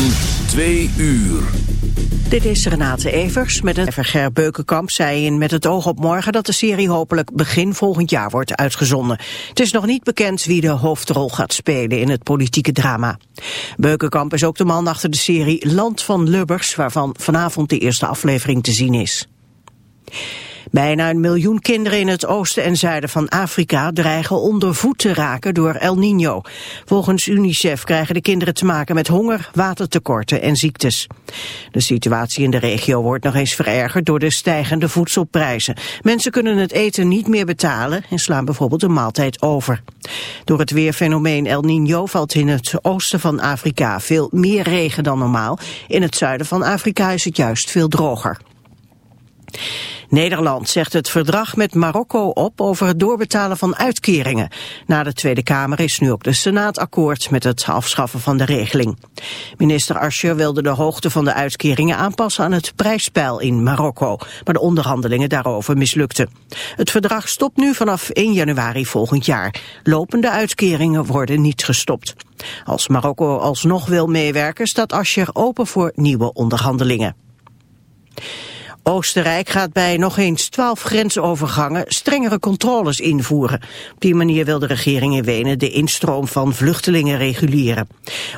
van twee uur. Dit is Renate Evers met een Ger Beukenkamp zei in Met het oog op morgen dat de serie hopelijk begin volgend jaar wordt uitgezonden. Het is nog niet bekend wie de hoofdrol gaat spelen in het politieke drama. Beukenkamp is ook de man achter de serie Land van Lubbers waarvan vanavond de eerste aflevering te zien is. Bijna een miljoen kinderen in het oosten en zuiden van Afrika dreigen onder voet te raken door El Nino. Volgens UNICEF krijgen de kinderen te maken met honger, watertekorten en ziektes. De situatie in de regio wordt nog eens verergerd door de stijgende voedselprijzen. Mensen kunnen het eten niet meer betalen en slaan bijvoorbeeld een maaltijd over. Door het weerfenomeen El Nino valt in het oosten van Afrika veel meer regen dan normaal. In het zuiden van Afrika is het juist veel droger. Nederland zegt het verdrag met Marokko op over het doorbetalen van uitkeringen. Na de Tweede Kamer is nu ook de Senaat akkoord met het afschaffen van de regeling. Minister Ascher wilde de hoogte van de uitkeringen aanpassen aan het prijspeil in Marokko. Maar de onderhandelingen daarover mislukten. Het verdrag stopt nu vanaf 1 januari volgend jaar. Lopende uitkeringen worden niet gestopt. Als Marokko alsnog wil meewerken staat Ascher open voor nieuwe onderhandelingen. Oostenrijk gaat bij nog eens twaalf grensovergangen strengere controles invoeren. Op die manier wil de regering in Wenen de instroom van vluchtelingen reguleren.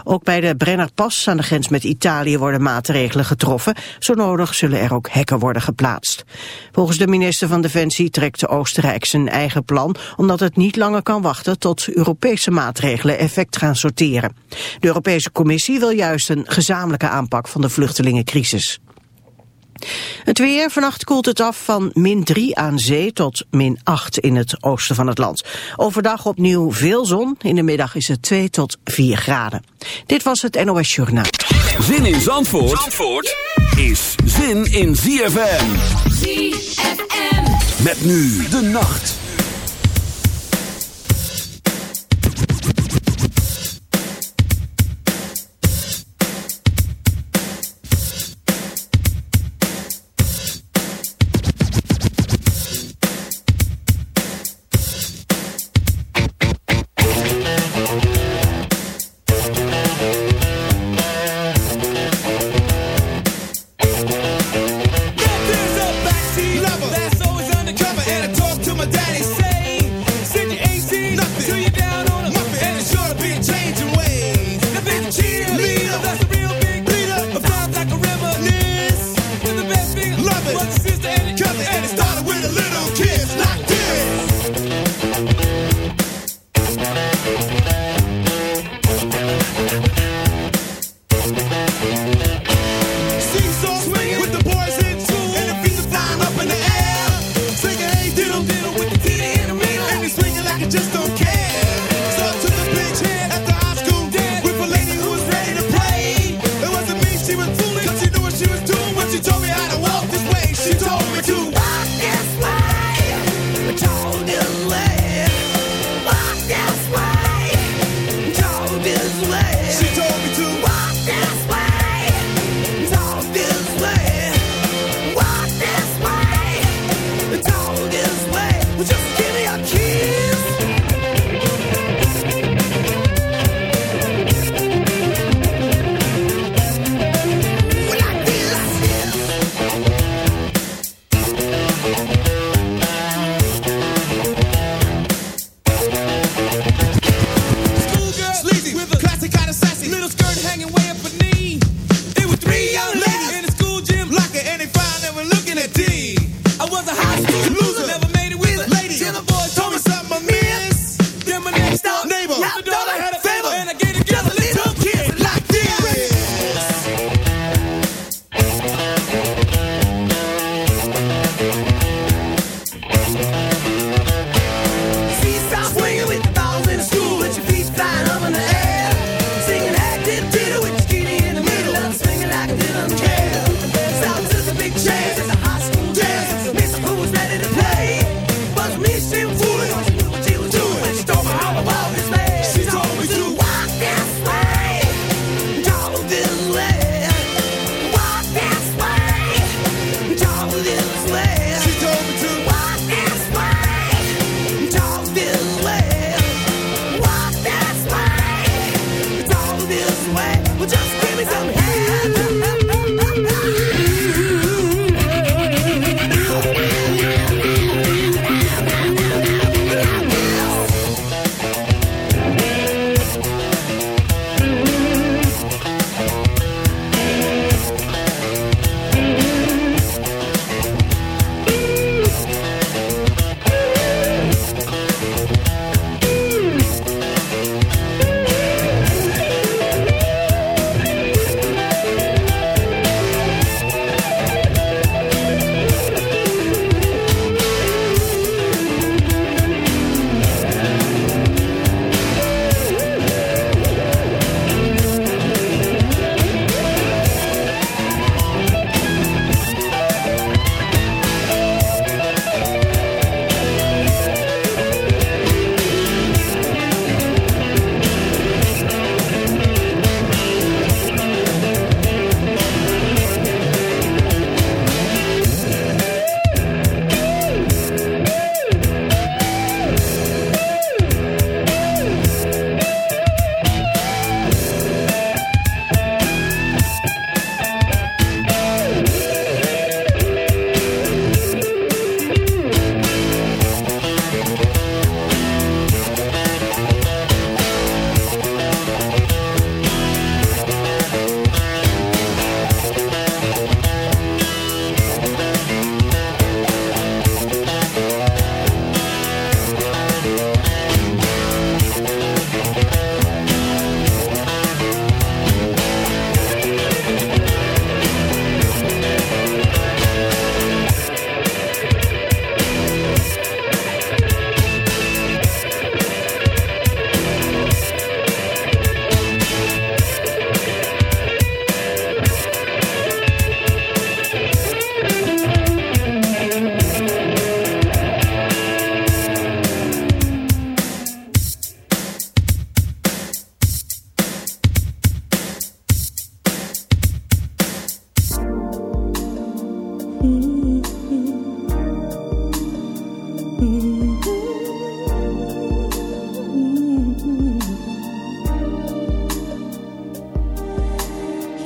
Ook bij de Brennerpas aan de grens met Italië worden maatregelen getroffen. Zo nodig zullen er ook hekken worden geplaatst. Volgens de minister van Defensie trekt Oostenrijk zijn eigen plan... omdat het niet langer kan wachten tot Europese maatregelen effect gaan sorteren. De Europese Commissie wil juist een gezamenlijke aanpak van de vluchtelingencrisis. Het weer, vannacht koelt het af van min 3 aan zee tot min 8 in het oosten van het land. Overdag opnieuw veel zon, in de middag is het 2 tot 4 graden. Dit was het NOS Journaal. Zin in Zandvoort, Zandvoort is zin in ZFM. ZFM. Met nu de nacht.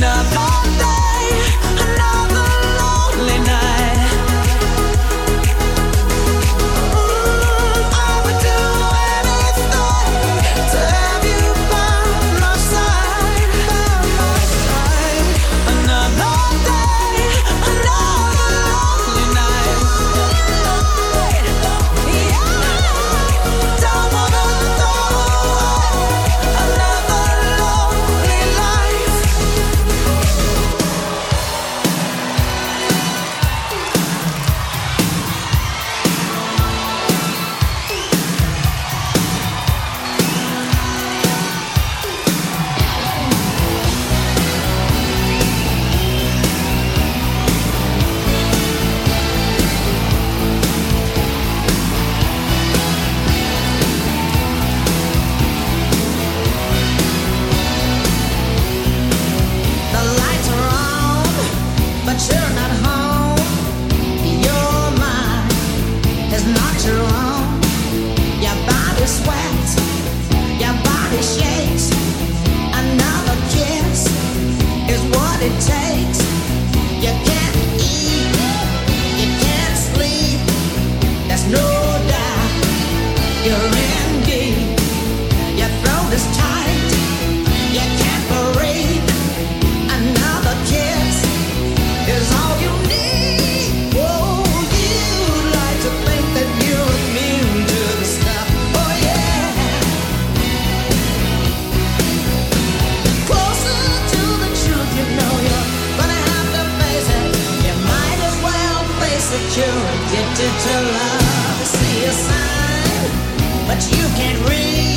Up. all love, see a sign, but you can't read.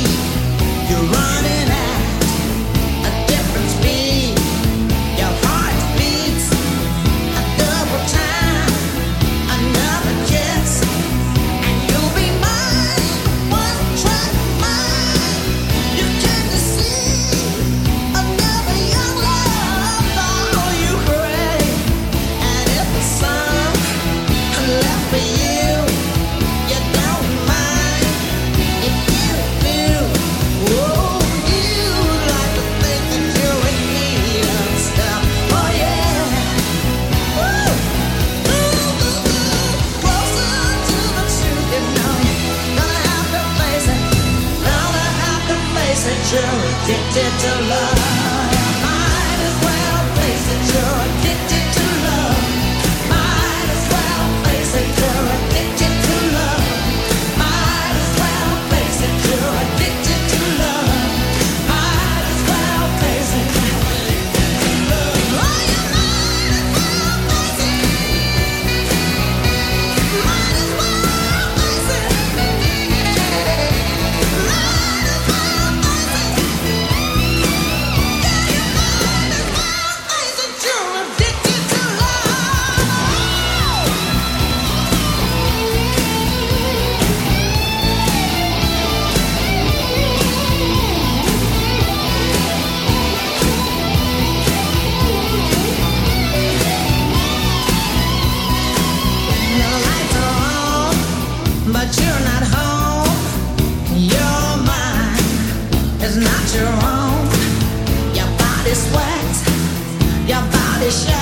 your body shake.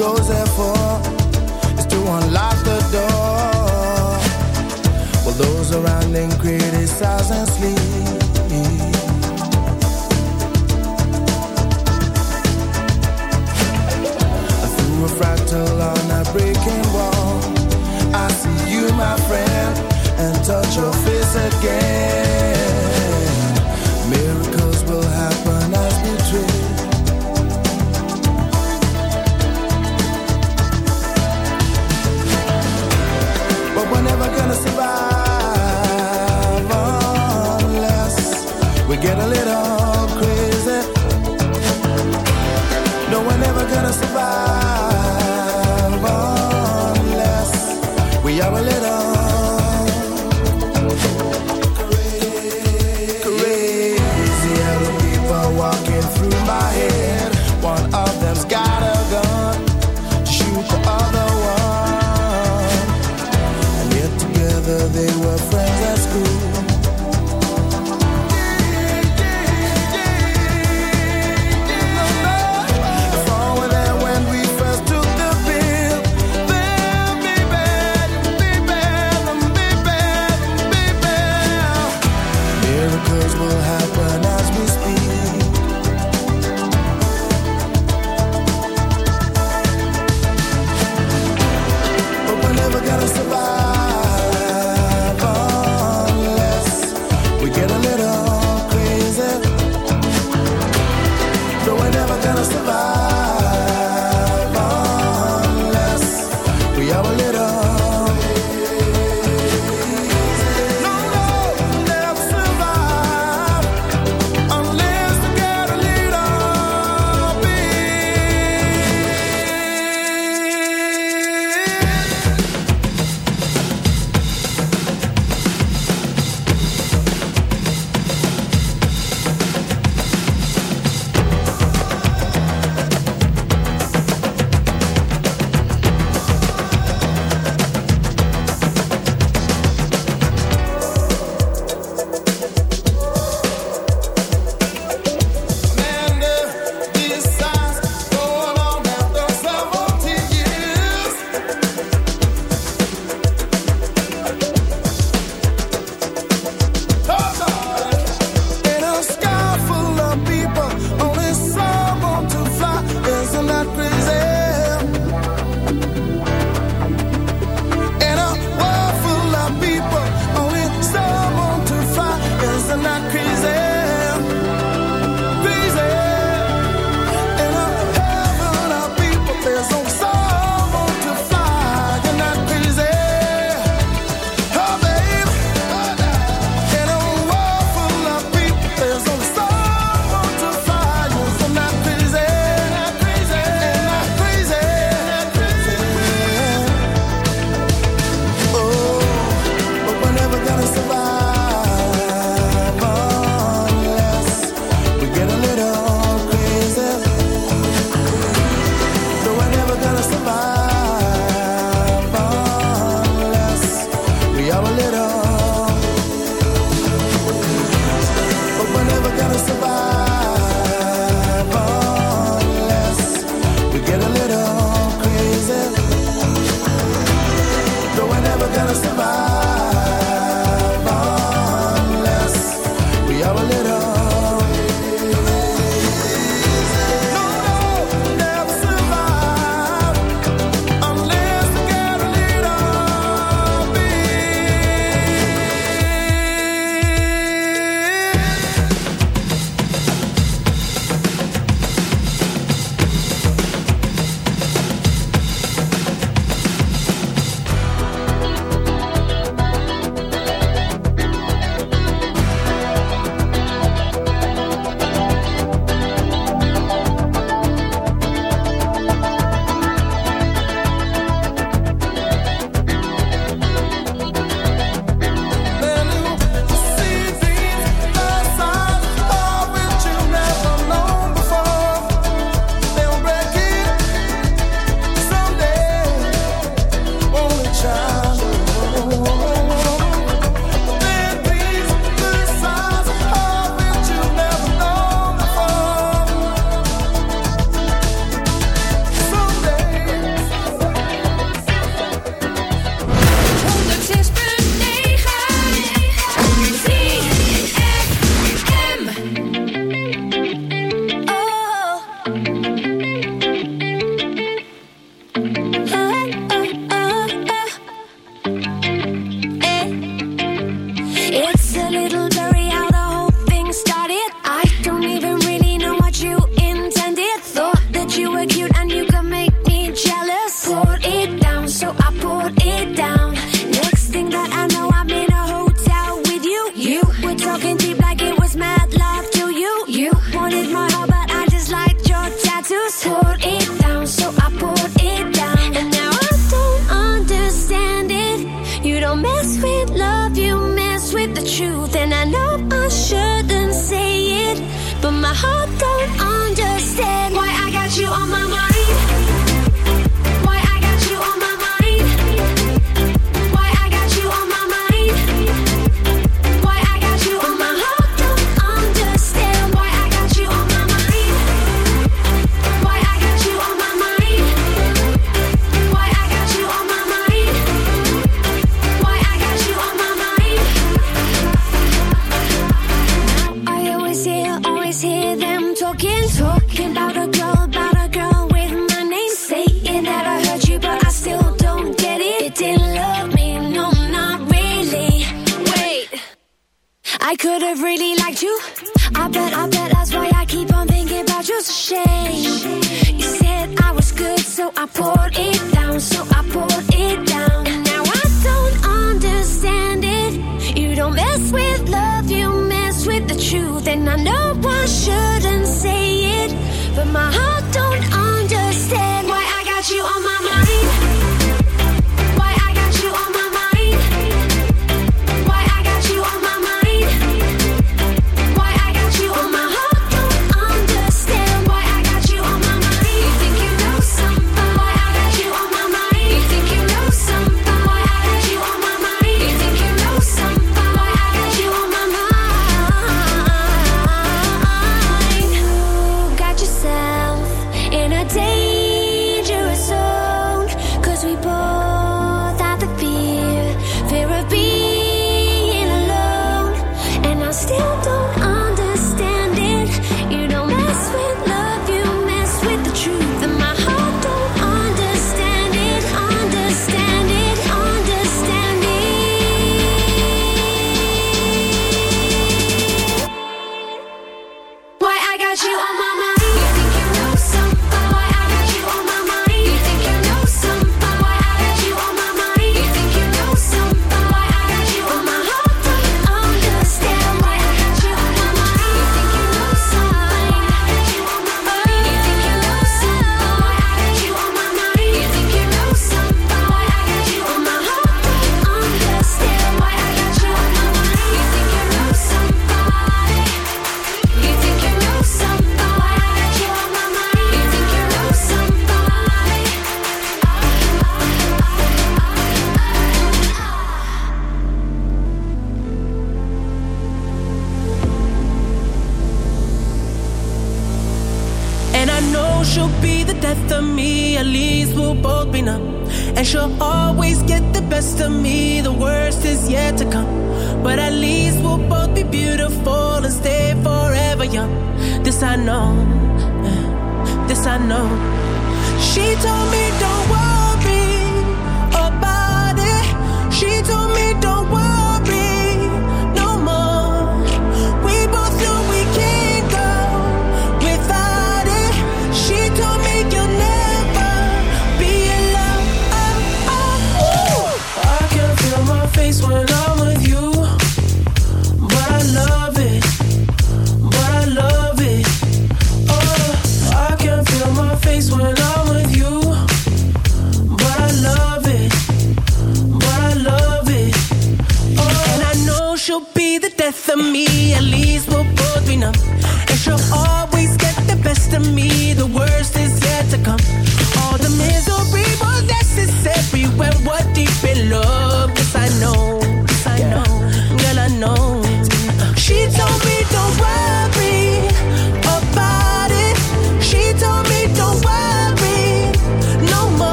goes there for is to unlock the door. While those around them criticize and sleep talking deep like it was mad love to you. You wanted my heart, but I just liked your tattoos. Put it down, so I put it down. And now I don't understand it. You don't mess with love, you mess with the truth. And I know I shouldn't say it, but my heart. I really deep in love. Yes, I know, yes, I know, girl, I know.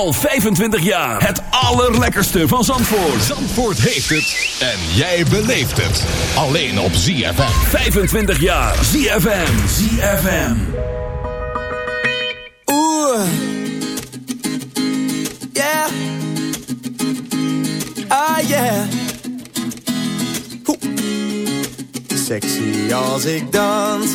Al 25 jaar. Het allerlekkerste van Zandvoort. Zandvoort heeft het. En jij beleeft het. Alleen op ZFM. 25 jaar. ZFM. ZFM. Oeh. Yeah. Ah, yeah. Sexy als ik dans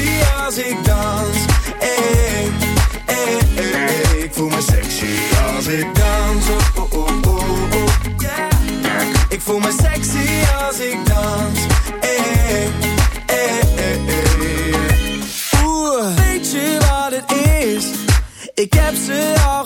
als ik dans. Eh, eh, eh. Ik voel me sexy als ik dans. Oh, oh, oh, oh, yeah. Ik voel me sexy als ik dans. Eh, eh. Oeh, weet je wat het is? Ik heb ze al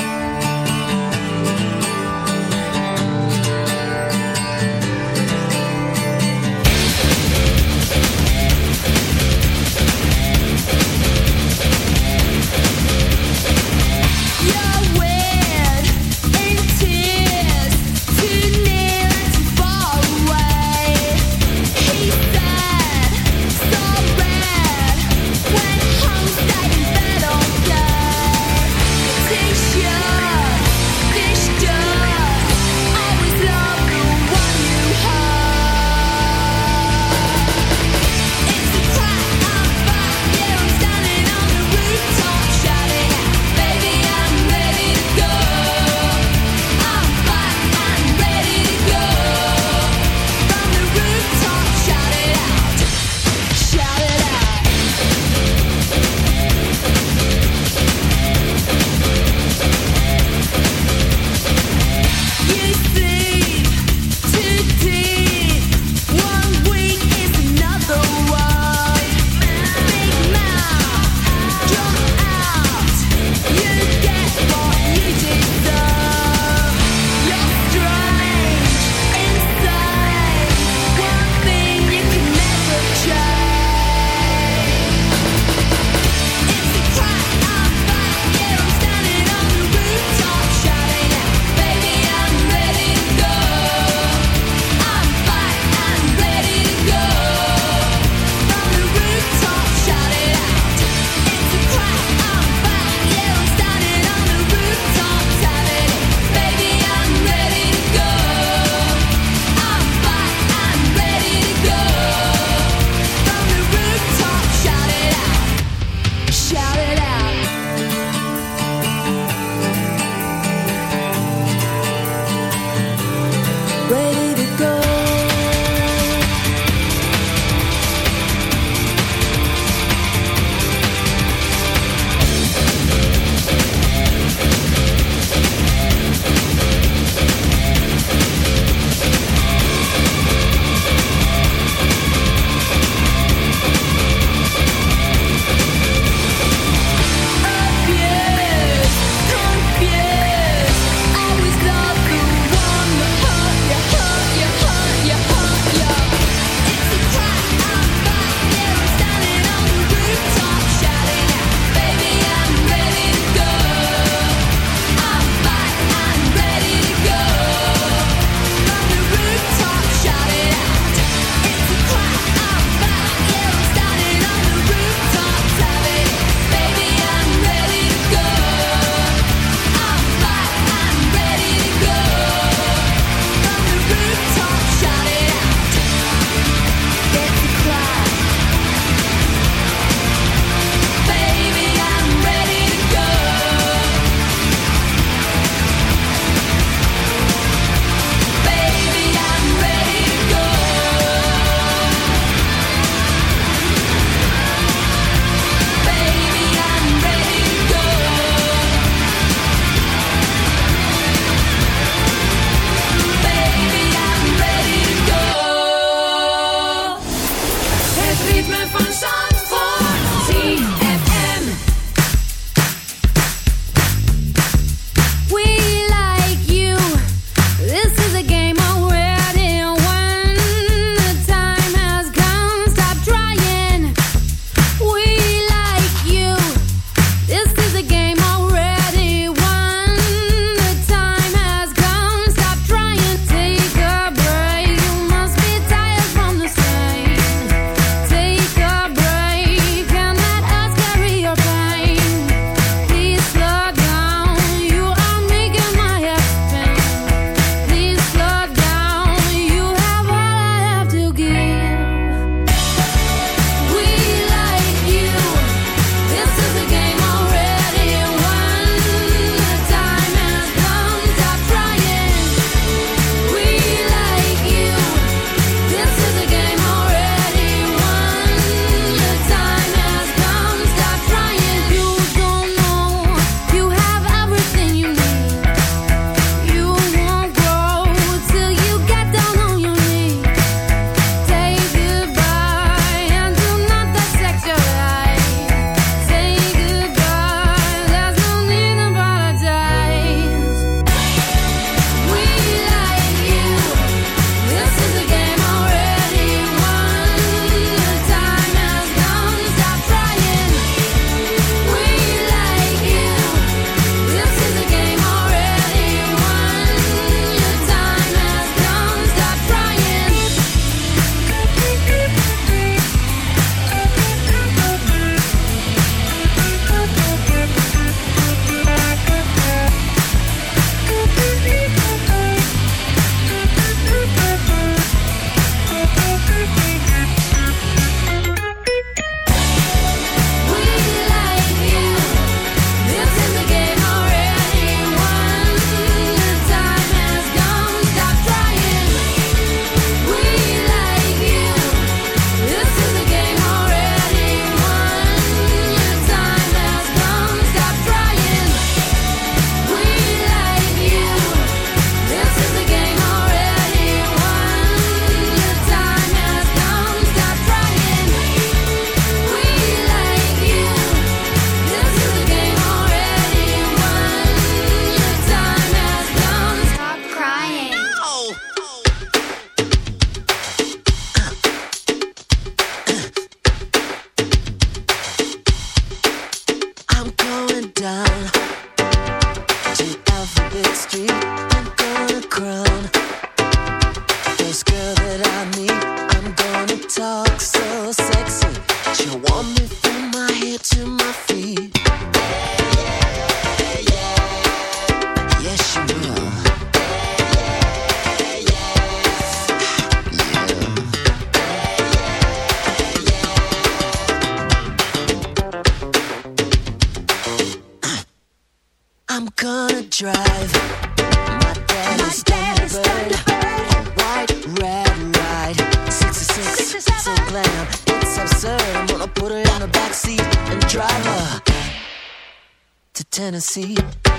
To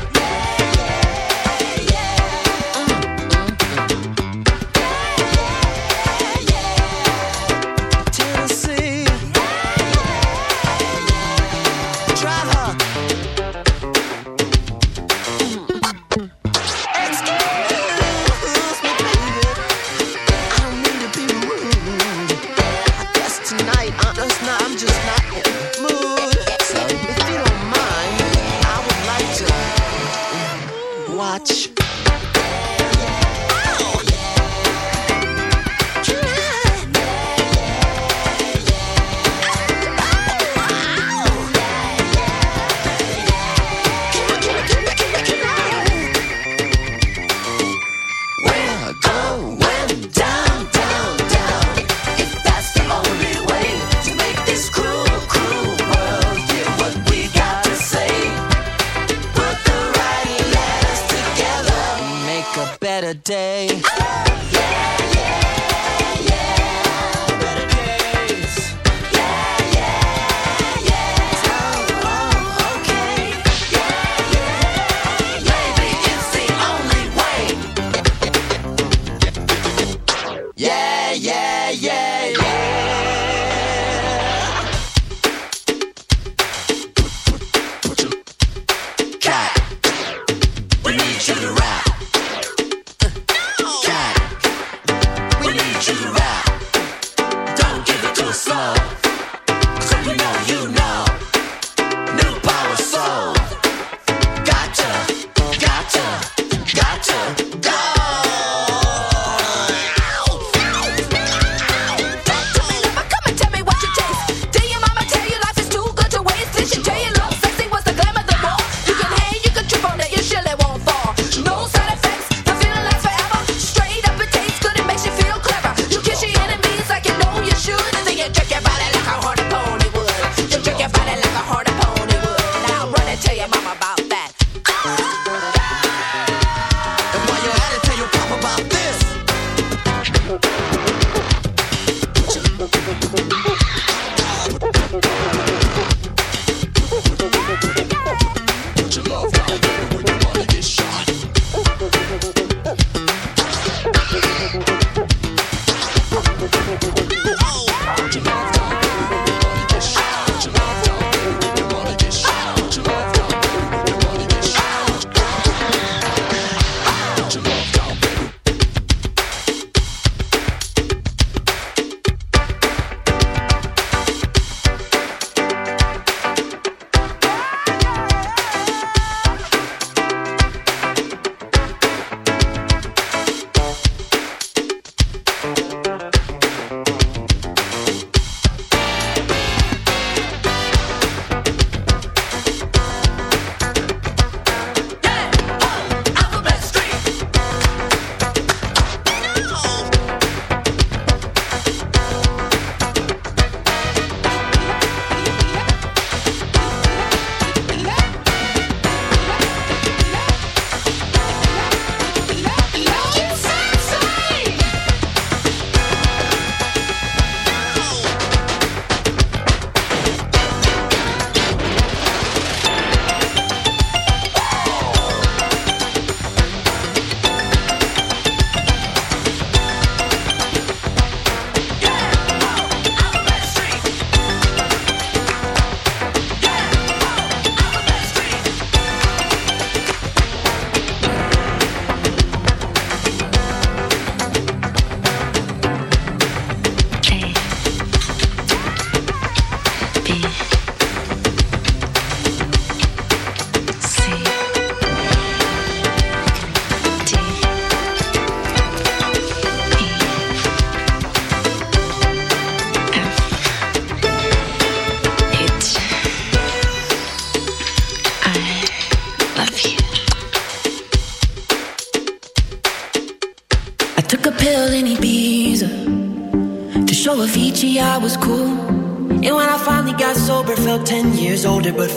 Yeah!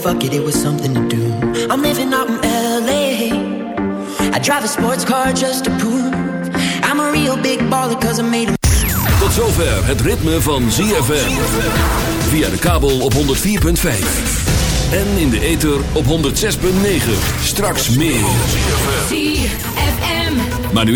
Fuck it, it was something to do. I'm living out in LA. Drive a sports car just to prove I'm a real big baller cause I made a Tot zover het ritme van ZFM. Via de kabel op 104.5. En in de ether op 106.9. Straks meer. ZFM. Maar nu